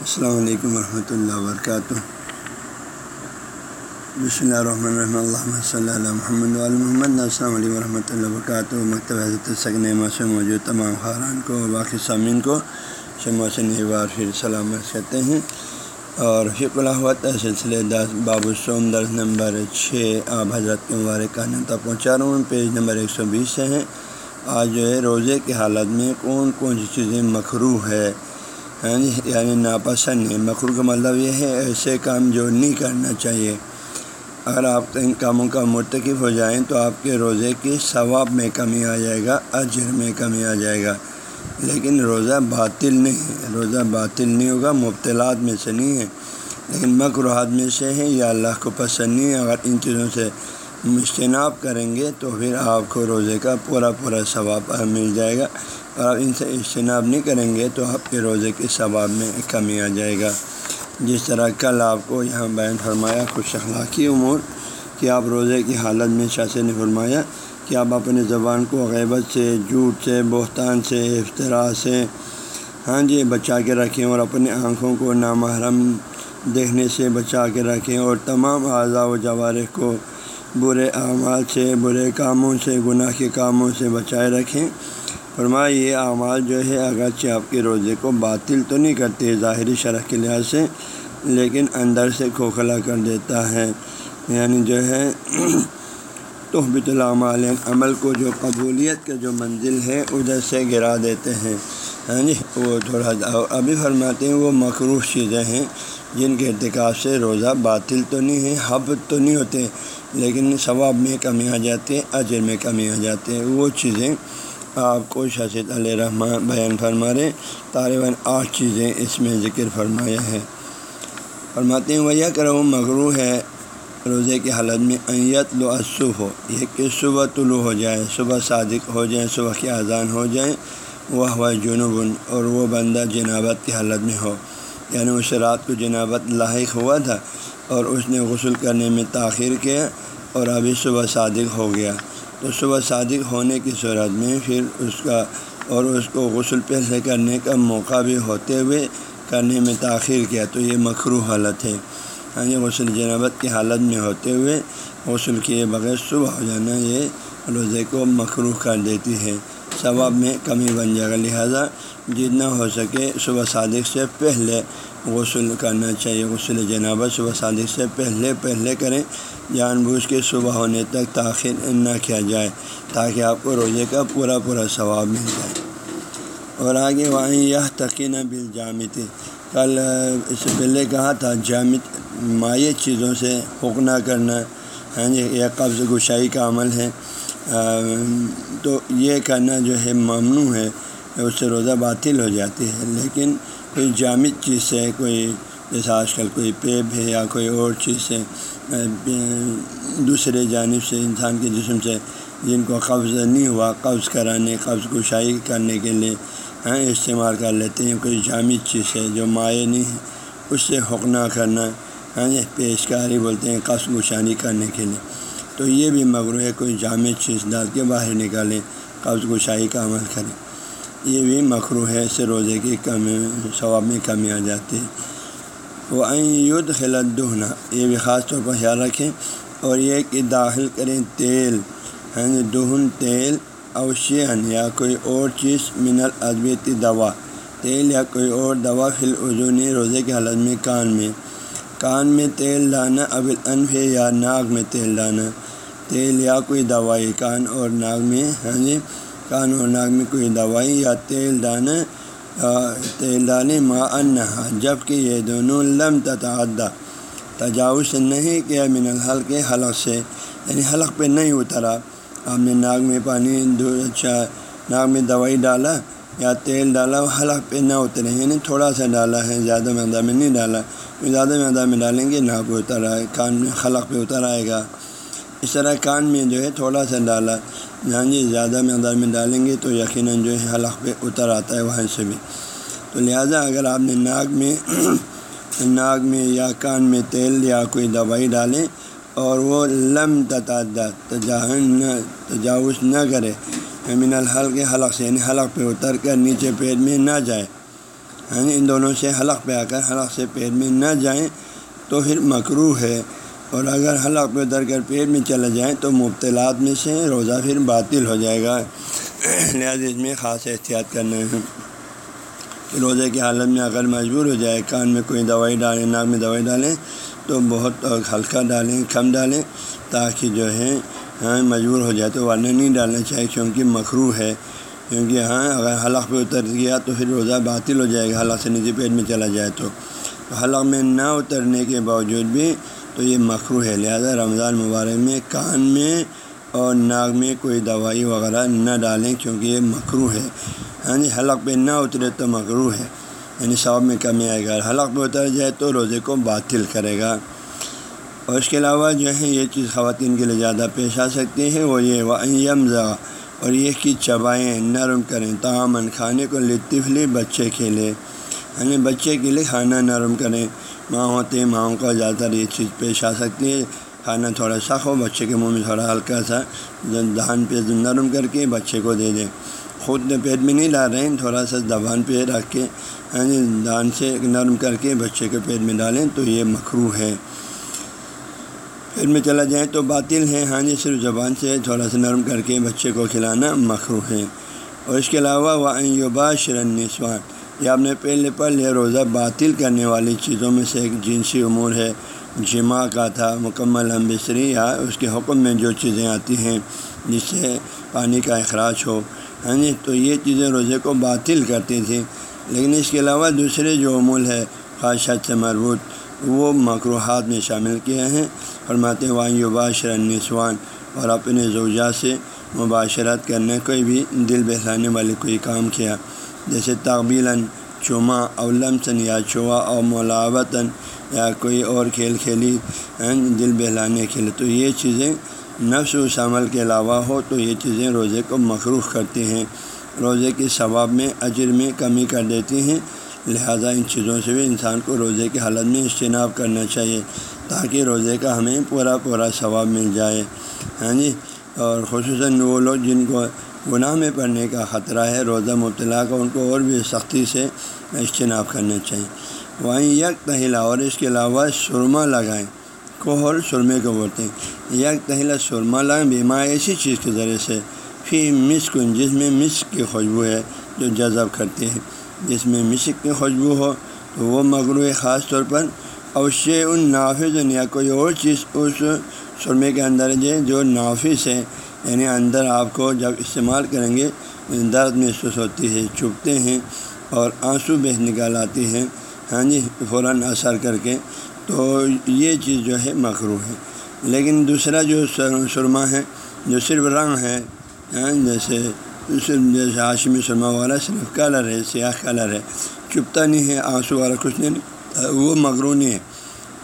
السلام علیکم ورحمۃ اللہ وبرکاتہ۔ بسم اللہ الرحمن الرحمۃ اللہ صلی اللہ محمد محمد۔ السلام علیکم ورحمۃ اللہ وبرکاتہ۔ مکتب حضرت سگنما سے موجود تمام خاران کو باقی سامعین کو شمع سے بار پھر سلامت کرتے ہیں۔ اور فک الحوت سلسلے دس باب السوم درس نمبر چھ آپ حضرت کے مبارک تک پہنچا رہا ہوں۔ پیج نمبر ایک سو بیس سے ہیں۔ آج جو ہے روزے کی حالت میں کون کون سی چیزیں مکرو ہے؟ ہاں جی یعنی ناپسند ہے مکرو کا مطلب یہ ہے، ایسے کام جو نہیں کرنا چاہیے۔ اگر آپ ان کاموں کا مرتکب ہو جائیں تو آپ کے روزے کی ثواب میں کمی آ جائے گا، اجر میں کمی آ جائے گا۔ لیکن روزہ باطل نہیں ہے۔ روزہ باطل نہیں ہوگا، مبتلات میں سے نہیں ہے۔ لیکن مکروحات میں سے ہے، یا اللہ کو پسند نہیں ہے۔ اگر ان چیزوں سے اجتناب کریں گے تو پھر آپ کو روزے کا پورا پورا ثواب مل جائے گا۔ اور آپ ان سے اجتناب نہیں کریں گے تو آپ کے روزے کے ثواب میں کمی آ جائے گا۔ جس طرح کل آپ کو یہاں بیان فرمایا، خوش اخلاقی امور، کہ آپ روزے کی حالت میں شاثر نے فرمایا کہ آپ اپنے زبان کو غیبت سے، جھوٹ سے، بہتان سے افطرا سے ہاں جی بچا کے رکھیں اور اپنی آنکھوں کو نامحرم دیکھنے سے بچا کے رکھیں اور تمام اعضاء و جوارح کو برے اعمال سے، برے کاموں سے، گناہ کے کاموں سے بچائے رکھیں۔ فرمایا یہ اعمال جو ہے، اگرچہ آپ کے روزے کو باطل تو نہیں کرتے، ظاہری شرح کے لحاظ سے، لیکن اندر سے کھوکھلا کر دیتا ہے۔ یعنی جو ہے تحبت العمال یعنی عمل کو جو قبولیت کا جو منزل ہے، ادھر سے گرا دیتے ہیں۔ ہاں جی؟ وہ تھوڑا ابھی فرماتے ہیں، وہ مقروف چیزیں ہیں جن کے ارتکاب سے روزہ باطل تو نہیں ہے، حب تو نہیں ہوتے، لیکن ثواب میں کمی آ جاتی ہے، اجر میں کمی آ جاتی ہے۔ وہ چیزیں آپ کو شاشد علیہ رحمٰن بیان فرما رہے طالباً آٹھ چیزیں اس میں ذکر فرمایا ہے۔ فرماتے ہیں وجہ کرو مغرو ہے۔ روزے کی حالت میں ایت لو ہو یہ کہ صبح طلوع ہو جائے، صبح صادق ہو جائے، صبح کی اذان ہو جائے وہ ہوا جنوب اور وہ بندہ جنابت کی حالت میں ہو۔ یعنی اس رات کو جنابت لاحق ہوا تھا اور اس نے غسل کرنے میں تاخیر کیا اور ابھی صبح صادق ہو گیا۔ تو صبح صادق ہونے کی صورت میں پھر اس کا اور اس کو غسل پہلے کرنے کا موقع بھی ہوتے ہوئے کرنے میں تاخیر کیا تو یہ مکرو حالت ہے۔ ہاں جی غسل جنابت کی حالت میں ہوتے ہوئے غسل کیے بغیر صبح ہو جانا یہ روزے کو مکرو کر دیتی ہے۔ ثواب میں کمی بن جائے گا، لہٰذا جتنا ہو سکے صبح صادق سے پہلے غسل کرنا چاہیے۔ غسل جنابت صبح صادق سے پہلے پہلے کریں۔ جان بوجھ کے صبح ہونے تک تاخیر نہ کیا جائے تاکہ آپ کو روزے کا پورا پورا ثواب مل جائے۔ اور آگے وہاں یہ تقین بل کل اس سے پہلے کہا تھا جامت مائع چیزوں سے حکنا کرنا۔ ہاں جی یہ قبض گشائی کا عمل ہے۔ تو یہ کرنا جو ہے ممنوع ہے، اس سے روزہ باطل ہو جاتی ہے لیکن کوئی جامد چیز سے کوئی جیسے آج کل کوئی پیپ ہے یا کوئی اور چیز سے دوسرے جانب سے انسان کے جسم سے جن کو قبض نہیں ہوا، قبض کرانے، قبض گشائی کرنے کے لیے ہاں استعمال کر لیتے ہیں۔ کوئی جامد چیز ہے جو مائع نہیں ہے، اس سے حکنا کرنا ہاں پیشکاری بولتے ہیں، قبض گشانی کرنے کے لیے۔ تو یہ بھی مغرو ہے، کوئی جامع چیز ڈال کے باہر نکالیں قبض گشائی کا عمل کریں یہ بھی مخرو ہے اس سے روزے کی کمی ثواب میں کمی آ جاتی ہے۔ وہ یدھ خلت دہنا یہ بھی خاص طور پر خیال رکھیں۔ اور یہ کہ داخل کریں تیل ہاں دہن تیل اوشین یا کوئی اور چیز من الادبیتی دوا۔ تیل یا کوئی اور دوا فل عضونی روزے کی حالت میں کان میں۔ کان میں تیل لانا ابل انف یا ناک میں تیل لانا۔ تیل یا کوئی دوائی کان اور ناک میں ہاں جی کان اور ناک میں کوئی دوائی یا تیل دانا تیل دانے ما انہا جبکہ یہ دونوں لم تتعدہ تجاوز نہیں کیا من الحل کے حلق سے یعنی حلق پہ نہیں اترا۔ آپ نے ناک میں پانی اچھا ناک میں دوائی ڈالا یا تیل ڈالا، حلق پہ نہ اترے۔ یعنی تھوڑا سا ڈالا ہے، زیادہ مقدار میں نہیں ڈالا۔ زیادہ مقدار میں ڈالیں گے ناک پہ اتر آئے کان میں حلق پہ اتر آئے گا۔ اس طرح کان میں جو ہے تھوڑا سا ڈالا۔ ہاں جی زیادہ مقدار میں ڈالیں گے تو یقیناً جو ہے حلق پہ اتر آتا ہے وہاں سے بھی۔ تو لہٰذا اگر آپ نے ناک میں ناک میں یا کان میں تیل یا کوئی دوائی ڈالیں اور وہ لم تتعدد تجاہن نہ، تجاوز نہ کرے، من الحل کے حلق سے یعنی حلق پہ اتر کر نیچے پیٹ میں نہ جائے۔ یعنی ان دونوں سے حلق پہ آ کر حلق سے پیٹ میں نہ جائیں تو پھر مکرو ہے۔ اور اگر حلق پہ اتر کر پیٹ میں چلا جائیں تو مبتلات میں سے روزہ پھر باطل ہو جائے گا۔ لہٰذا اس میں خاص احتیاط کرنا ہے۔ روزے کی حالت میں اگر مجبور ہو جائے، کان میں کوئی دوائی ڈالیں، ناک میں دوائی ڈالیں، تو بہت ہلکا ڈالیں، کم ڈالیں، تاکہ جو ہے ہاں مجبور ہو جائے تو ورنہ نہیں ڈالنا چاہیے، کیونکہ مکرو ہے۔ کیونکہ ہاں اگر حلق پہ اتر گیا تو پھر روزہ باطل ہو جائے گا حلق سے نیچے پیٹ میں چلا جائے تو۔ حلق میں نہ اترنے کے باوجود بھی تو یہ مکرو ہے، لہذا رمضان مبارک میں کان میں اور ناک میں کوئی دوائی وغیرہ نہ ڈالیں کیونکہ یہ مکرو ہے۔ ہاں جی حلق پہ نہ اترے تو مکرو ہے۔ یعنی صاحب میں کمی آئے گا۔ حلق پہ اتر جائے تو روزے کو باطل کرے گا۔ اور اس کے علاوہ جو ہے، یہ چیز خواتین کے لیے زیادہ پیش آ سکتی ہے۔ وہ یہ ومزا اور یہ کہ چبائیں، نرم کریں تعامن کھانے کو لطفلی بچے کے لیے۔ یعنی بچے کے لیے کھانا نرم کریں۔ ماں ہوتے ماؤں کا زیادہ تر یہ چیز پیش آ سکتی ہے۔ کھانا تھوڑا سخت ہو، بچے کے منہ میں تھوڑا ہلکا سا دہان پہ نرم کر کے بچے کو دے دیں۔ خود پیٹ میں نہیں ڈال رہے ہیں، تھوڑا سا دبان پہ رکھ کے یعنی دان سے نرم کر کے بچے کے پیٹ میں ڈالیں تو یہ مکرو ہے۔ پھر میں چلا جائیں تو باطل ہے ہاں جی صرف زبان سے تھوڑا سا نرم کر کے بچے کو کھلانا مکرو ہے۔ اور اس کے علاوہ وہ شرن نسوان یہ آپ نے پہلے پل روزہ باطل کرنے والی چیزوں میں سے ایک جنسی امور ہے۔ جمع کا تھا، مکمل ہم بصری یا اس کے حکم میں جو چیزیں آتی ہیں جس سے پانی کا اخراج ہو۔ ہاں جی تو یہ چیزیں روزے کو باطل کرتی تھیں۔ لیکن اس کے علاوہ دوسرے جو امول ہے خواہشات سے مربوط، وہ مقروحات میں شامل کیے ہیں۔ فرماتے ہیں وائیں یوباشر نسوان اور اپنے زوجہ سے مباشرت کرنے، کوئی بھی دل بہلانے والے کوئی کام کیا۔ جیسے تعبیلاً چما اولمسن یا چوا اور ملاوتاً یا کوئی اور کھیل کھیلی دل بہلانے کے لیے۔ تو یہ چیزیں نفس اس عمل کے علاوہ ہو تو یہ چیزیں روزے کو مخروف کرتی ہیں۔ روزے کے ثواب میں اجر میں کمی کر دیتی ہیں۔ لہذا ان چیزوں سے بھی انسان کو روزے کی حالت میں اجتناب کرنا چاہیے، تاکہ روزے کا ہمیں پورا پورا ثواب مل جائے۔ ہاں جی؟ اور خصوصاً وہ لوگ جن کو گناہ میں پڑنے کا خطرہ ہے، روزہ مبتلا کا، ان کو اور بھی سختی سے اجتناب کرنا چاہیے۔ وہیں یک تہلا اور اس کے علاوہ سرما لگائیں۔ کوہر سرمے کو بولتے ہیں۔ یک تہلا سرما لگائیں بیمار ایسی چیز کے ذریعے سے۔ پھر مسک، جس میں مسک کی خوشبو ہے، جو جذب کرتی ہے۔ جس میں مسک کی خوشبو ہو، تو وہ مغرو خاص طور پر۔ اوشے ان نافذ، یا کوئی اور چیز، اس سرمے کے اندر جو جو نافذ ہے یعنی اندر آپ کو جب استعمال کریں گے، درد محسوس ہوتی ہے چپتے ہیں اور آنسو بہ نکال آتی ہیں۔ ہاں جی فوراً اثر کر کے۔ تو یہ چیز جو ہے مغرو ہے۔ لیکن دوسرا جو سرما ہے، جو صرف رنگ ہے ہاں، جیسے صرف جیسے آشمی سرما والا صرف کلر ہے، سیاہ کلر ہے۔ چپتا نہیں ہے، آنسو والا کچھ نہیں، وہ مغرونی ہے۔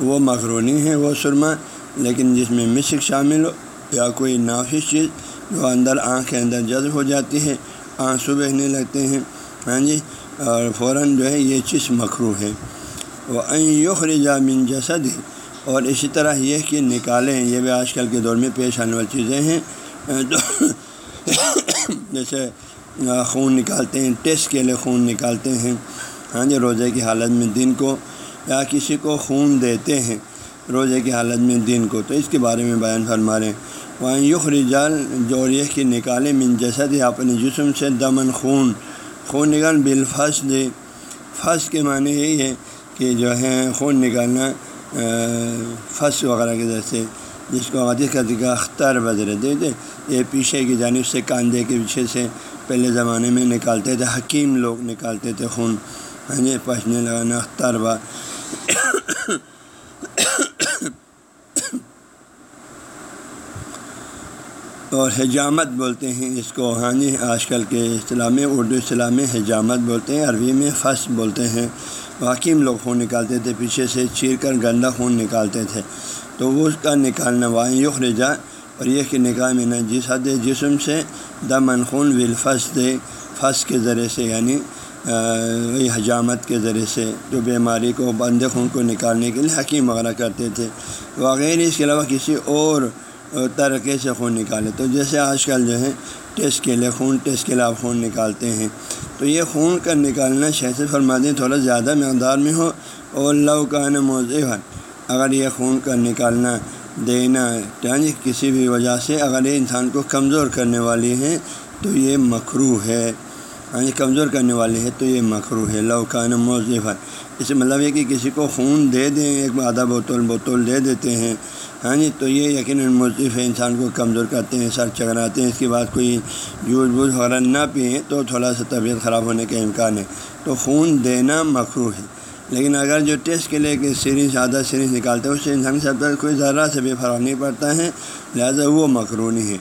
وہ مغرونی ہے، وہ سرما لیکن جس میں مشق شامل ہو یا کوئی نافذ چیز، جو اندر آنکھ کے اندر جذب ہو جاتی ہے، آنسو بہنے لگتے ہیں۔ ہاں جی اور فوراً جو ہے یہ چیز مکرو ہے۔ وہ یخرجا من جسد اور اسی طرح یہ کہ نکالیں۔ یہ بھی آج کل کے دور میں پیش آنے والی چیزیں ہیں۔ تو جیسے خون نکالتے ہیں، ٹیسٹ کے لیے خون نکالتے ہیں۔ ہاں جی روزے کی حالت میں دن کو یا کسی کو خون دیتے ہیں۔ روزے کی حالت میں دن کو۔ تو اس کے بارے میں بیان فرما رہے ہیں۔ وہاں یخ رجال جو یہ کہ نکالے من جسد یا اپنے جسم سے دمن خون۔ خون نکال بالفس دے فس کے معنی یہی ہے کہ جو ہے خون نکالنا فس وغیرہ کے جیسے جس کو عادی کا دکھا اختر بدر دے دے یہ پیچھے کی جانب سے، کاندھے کے پیچھے سے پہلے زمانے میں نکالتے تھے، حکیم لوگ نکالتے تھے خون۔ ہاں جی پہنچنے لگانا، اختر با اور حجامت بولتے ہیں، اس کو ہاں جی آج کل کے اصطلاح میں اردو اصطلاح میں حجامت بولتے ہیں، عربی میں فص بولتے ہیں۔ واقعی لوگ خون نکالتے تھے، پیچھے سے چیر کر گندا خون نکالتے تھے۔ تو وہ اس کا نکالنا وائیں یخ رجا اور یہ کہ نکاح میں نہ جس حد جسم سے دمن خون ولفس دے، فص کے ذریعے سے یعنی حجامت کے ذریعے سے جو بیماری کو بند خون کو نکالنے کے لیے حکیم وغیرہ کرتے تھے۔ وغیرہ اس کے علاوہ کسی اور طریقے سے خون نکالے۔ تو جیسے آج کل جو ہے، ٹیسٹ کے لیے خون، ٹیسٹ کے لیے آپ خون نکالتے ہیں۔ تو یہ خون کا نکالنا شہر فرما دیں تھوڑا زیادہ مقدار میں ہو۔ اور لو کا نا اگر یہ خون کا نکالنا، دینا یعنی کسی بھی وجہ سے اگر یہ انسان کو کمزور کرنے والی ہے، تو یہ مکرو ہے۔ یعنی کمزور کرنے والی ہے، تو یہ مکرو ہے۔ لو کا نا اس سے مطلب یہ کہ کسی کو خون دے دیں، ایک آدھا بوتل بوتل دے دیتے ہیں۔ ہاں جی تو یہ یقیناً مصرف ہے انسان کو کمزور کرتے ہیں، سر چکراتے ہیں، اس کے بعد کوئی جوس بوجھ وغیرہ نہ پئیں تو تھوڑا سا طبیعت خراب ہونے کا امکان ہے۔ تو خون دینا مخرو ہے۔ لیکن اگر جو ٹیسٹ کے لیے کہ سیریز آدھا سیریز نکالتے ہیں اس سے انسان سب تک کوئی ذرا سے بھی فرق نہیں پڑتا ہے، لہٰذا وہ مخرونی ہے۔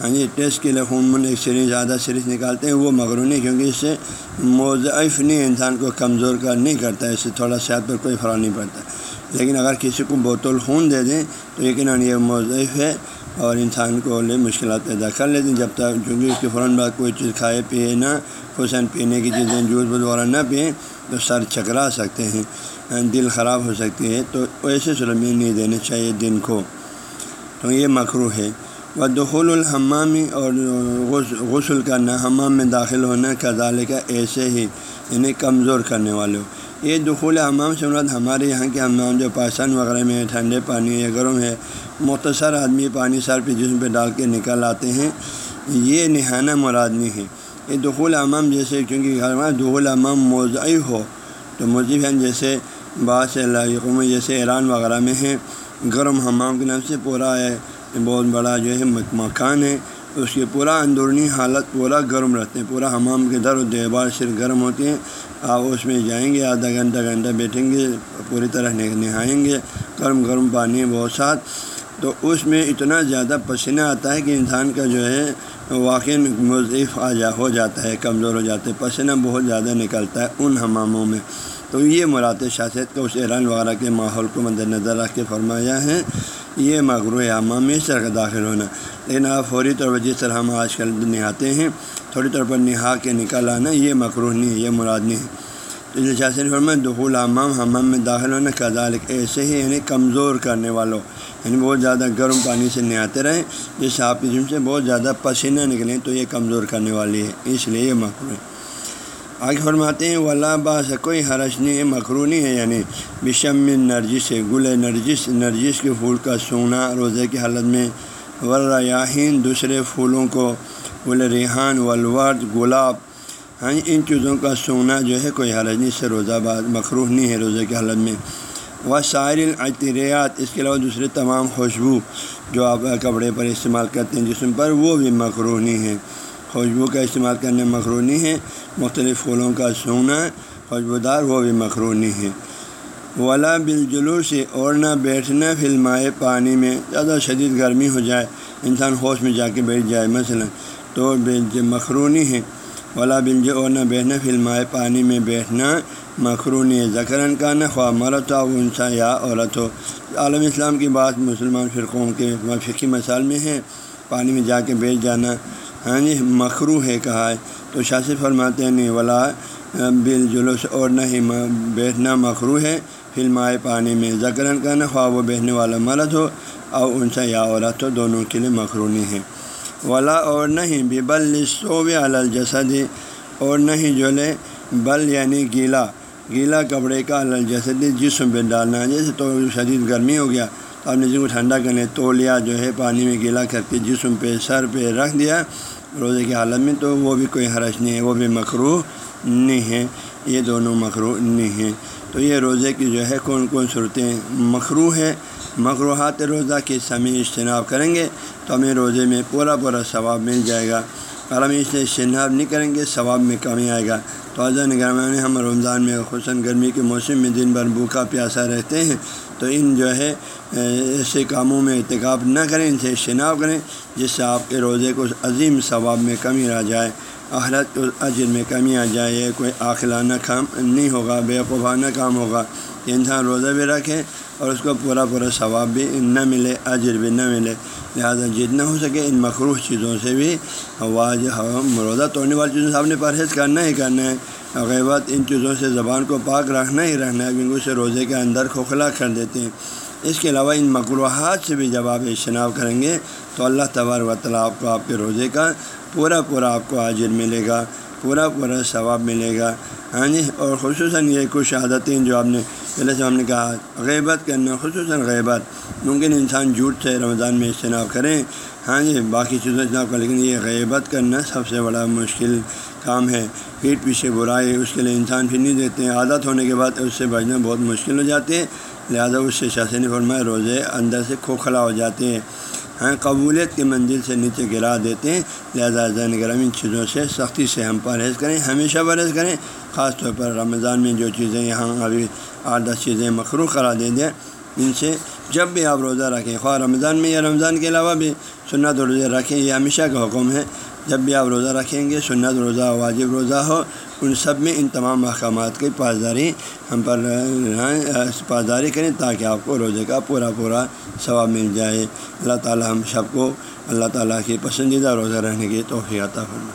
ہاں جی ٹیسٹ کے لیے خون من ایک سیریز آدھا سیریز نکالتے ہیں، وہ مغرونی کیونکہ اس سے موضعف نہیں، انسان کو کمزور کر نہیں کرتا، اس سے تھوڑا صحت پر کوئی فرق نہیں پڑتا۔ لیکن اگر کسی کو بوتل خون دے دیں تو یقیناً یہ موضعف ہے اور انسان کو لے مشکلات پیدا کر لیتے ہیں۔ جب تک چونکہ اس کے فوراً بعد کوئی چیز کھائے پیے نہ حسین پینے کی چیزیں جوس وغیرہ نہ پئیں تو سر چکرا سکتے ہیں، دل خراب ہو سکتی ہے تو ایسے سلمی نہیں دینے چاہیے دن کو۔ تو یہ مکرو ہے۔ و دخول الحمامی اور غسل کرنا، حمام میں داخل ہونا کزالے کا ایسے ہی انہیں کمزور کرنے والے۔ ہو یہ دخول حمام سے مراد ہمارے یہاں کے حمام جو پاکستان وغیرہ میں ٹھنڈے پانی یا گرم ہے، مختصر آدمی پانی سر پہ جسم پہ ڈال کے نکل آتے ہیں۔ یہ نہانہ مراد نہیں ہے۔ یہ دخول امام جیسے چونکہ دخول امام موضعی ہو، تو مضیف ہیں جیسے بعض علاقوں میں جیسے ایران وغیرہ میں ہیں۔ گرم حمام کے نام سے پورا ہے بہت بڑا جو ہے مکان ہے۔ اس کی پورا اندرونی حالت پورا گرم رہتے ہیں، پورا حمام کے در و دیوار صرف گرم ہوتے ہیں۔ آپ اس میں جائیں گے، آدھا گھنٹہ گھنٹہ بیٹھیں گے، پوری طرح نہائیں گے۔ گرم گرم پانی بہت ساتھ۔ تو اس میں اتنا زیادہ پسینہ آتا ہے کہ انسان کا جو ہے واقع مضیف آ جا ہو جاتا ہے، کمزور ہو جاتا ہے، پسینہ بہت زیادہ نکلتا ہے ان حماموں میں۔ تو یہ مرات شاست کو اس ایران وغیرہ کے ماحول کو مد نظر رکھ کے فرمایا ہے۔ یہ مغرو امام میں اس طرح کا داخل ہونا۔ لیکن آپ فوری طور پر جس طرح ہم آج کل نہاتے ہیں تھوڑی طور پر نہا کے نکل آنا یہ مقروح نہیں ہے، یہ مراد نہیں ہے۔ تو اس شاثر فرمائے دخول امام حمام میں داخل ہونا کذالک، ایسے ہی یعنی کمزور کرنے والوں یعنی بہت زیادہ گرم پانی سے نہاتے رہیں، جس سے آپ کی جم سے بہت زیادہ پسینہ نکلیں تو یہ کمزور کرنے والی ہے، اس لیے یہ مقروع ہے۔ آگے فرماتے ہیں، ولا باس کوئی حرش نہیں ہے مخرونی ہے یعنی بشم نرجس ہے گل نرجس نرجس کے پھول کا سونا، روزے کی حالت میں ورایاہین دوسرے پھولوں کو گل ریحان ولورد گلاب۔ ہاں ان چیزوں کا سونا جو ہے، کوئی حرج نہیں سے روزہ بعد مخروح نہیں ہے روزے کی حالت میں۔ وہ شاعر اعتریات اس کے علاوہ دوسرے تمام خوشبو جو آپ کپڑے پر استعمال کرتے ہیں جسم پر، وہ بھی مخروح نہیں ہے۔ خوشبو کا استعمال کرنے مخرونی ہے، مختلف پھولوں کا سونا خوشبودار، وہ بھی مخرونی ہے۔ ولا بل سے اور نہ بیٹھنا فلمائے پانی میں۔ زیادہ شدید گرمی ہو جائے، انسان ہوش میں جا کے بیٹھ جائے۔ مثلا تو مخرونی ہے ولا بل اور نہ بیٹھنا فلمائے پانی میں۔ بیٹھنا مخرونی ہے زکرن کا نہ خواہ مرت ہو انسا یا عورت ہو عالم اسلام کی بات مسلمان فرقوں کے فقی مسائل میں ہے۔ پانی میں جا کے بیٹھ جانا ہاں جی مخرو ہے کہا ہے۔ تو شاثر فرماتے ہیں نہیں ولا بل جلوس اور نہ ہی بیٹھنا مخرو ہے۔ فلمائے پانی میں زکرن کا نہ خواہ وہ بیٹھنے والا مرد ہو، اور ان سے یا عورت ہو دونوں کے لیے مخرونی ہے۔ ولا اور نہیں، بھی بل صوب الجسد، اور نہیں جو لے بل یعنی گیلا۔ گیلا کپڑے کا الجسد جسم پہ ڈالنا جیسے تو شدید گرمی ہو گیا، تو آپ نے جس کو ٹھنڈا کرنے تو لیا جو ہے، پانی میں گیلا کر کے جسم پہ، سر پہ رکھ دیا روزے کی حالت میں، تو وہ بھی کوئی حرج نہیں ہے، وہ بھی مکرو نہیں ہے۔ یہ دونوں مکرو نہیں ہیں۔ تو یہ روزے کی جو ہے کون کون صورتیں مکرو ہے مکروحات روزہ کے سمیع اجتناب کریں گے تو ہمیں روزے میں پورا پورا ثواب مل جائے گا۔ اور ہم اس سے اجتناب نہیں کریں گے، ثواب میں کمی آئے گا۔ تو آزاد نگران ہم رمضان میں خصاً گرمی کے موسم میں دن بھر بھوکا پیاسا رہتے ہیں، تو ان جو ہے ایسے کاموں میں ارتکاب نہ کریں، ان سے اجتناب کریں، جس سے آپ کے روزے کو عظیم ثواب میں کمی آ جائے۔ احرت اجر میں کمی آ جائے، کوئی آخلانہ کام نہیں ہوگا، بے کام ہوگا۔ کہ انسان روزہ بھی رکھے اور اس کو پورا پورا ثواب بھی نہ ملے، اجر بھی نہ ملے۔ لہٰذا جتنا ہو سکے ان مخروح چیزوں سے بھی واج روزہ توڑنے والی چیزوں سے آپ نے پرہیز کرنا ہی کرنا ہے۔ غیبت ان چیزوں سے زبان کو پاک رکھنا ہی رہنا ہے، کیونکہ اسے روزے کے اندر کھوکھلا کر دیتے ہیں۔ اس کے علاوہ ان مقروحات سے بھی جب آپ اجتناب کریں گے تو اللہ تبار و تعالیٰ آپ کو آپ کے روزے کا پورا پورا آپ کو حاضر ملے گا، پورا پورا ثواب ملے گا۔ ہاں جی اور خصوصاً یہ کچھ عادتیں جو آپ نے، پہلے سے ہم نے کہا، غیبت کرنا، خصوصاً غیبت۔ ممکن انسان جھوٹ سے رمضان میں اجتناب کریں ہاں جی باقی چیزوں اجتناب کریں لیکن یہ غیبت کرنا سب سے بڑا مشکل کام ہے۔ پیٹ پیچھے برائی اس کے لیے انسان پھر نہیں دیتے ہیں۔ عادت ہونے کے بعد اس سے بچنا بہت مشکل ہو جاتے ہیں۔ لہٰذا اس سے شاثن فرمائے روزے اندر سے کھوکھلا ہو جاتے ہیں۔ ہاں قبولیت کے منزل سے نیچے گرا دیتے ہیں۔ لہٰذا زین گرم ان چیزوں سے سختی سے ہم پرہیز کریں، ہمیشہ پرہیز کریں۔ خاص طور پر رمضان میں جو چیزیں یہاں ابھی آٹھ دس چیزیں مخروع کرا دے دیں ان سے جب بھی آپ روزہ رکھیں، خواہ رمضان میں یا رمضان کے علاوہ بھی سنت روزے رکھیں، یہ ہمیشہ کا حکم ہے۔ جب بھی آپ روزہ رکھیں گے، سنت روزہ واجب روزہ ہو۔ ان سب میں ان تمام احکامات کی پاسداری ہم پر پاسداری کریں تاکہ آپ کو روزے کا پورا پورا ثواب مل جائے۔ اللہ تعالی ہم سب کو اللہ تعالیٰ کی پسندیدہ روزہ رہنے کی توفیع عطا فرمائے۔